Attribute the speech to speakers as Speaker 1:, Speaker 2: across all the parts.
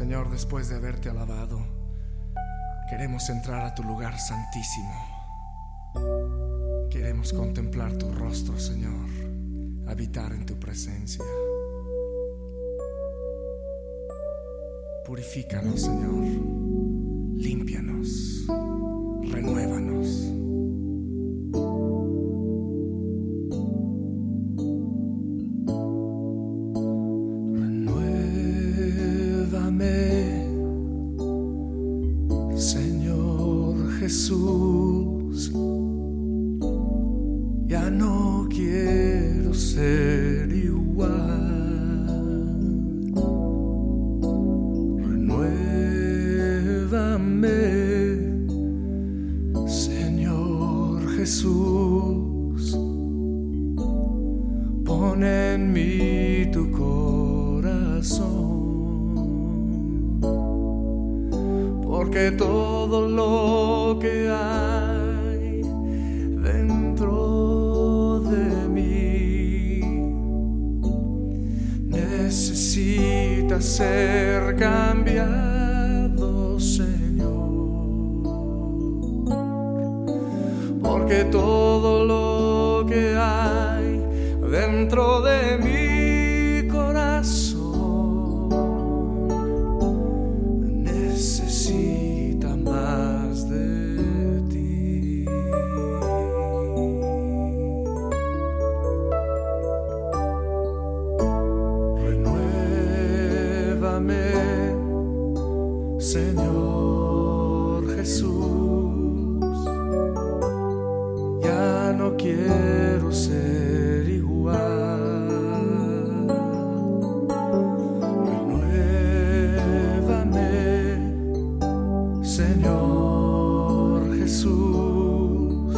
Speaker 1: Señor, después de haberte alabado, queremos entrar a tu lugar santísimo. Queremos contemplar tu rostro, Señor, habitar en tu presencia. Purifícanos, Señor, Señor Jesús. Ya no quiero ser igual. Renuévame, Señor Jesús. Pon en mí tu corazón, porque todo lo que hay dentro de mí necesita ser cambiado, Señor, porque todo lo que hay dentro de mi Renuévame, Señor Jesús. Ya no quiero ser igual. Renuévame, Señor Jesús.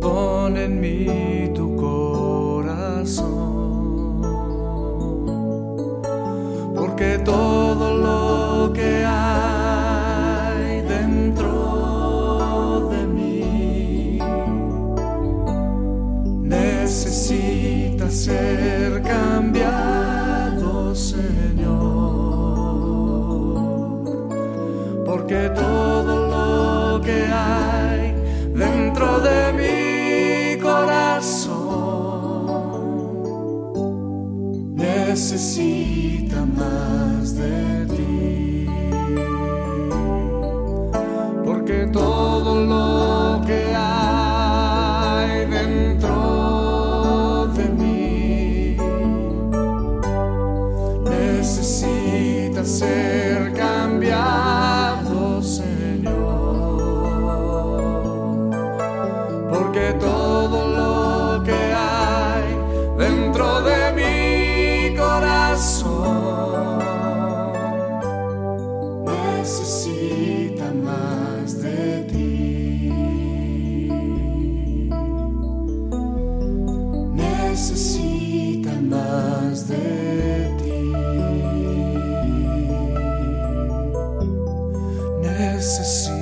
Speaker 1: Pon en mí tu todo lo que hay dentro de mí. Necesita ser cambiado, Señor, porque todo lo que hay dentro de mi necesita más de ti, porque todo lo que hay dentro de mí necesita ser cambiado, necesita más de ti. Necesita más de ti. Necesita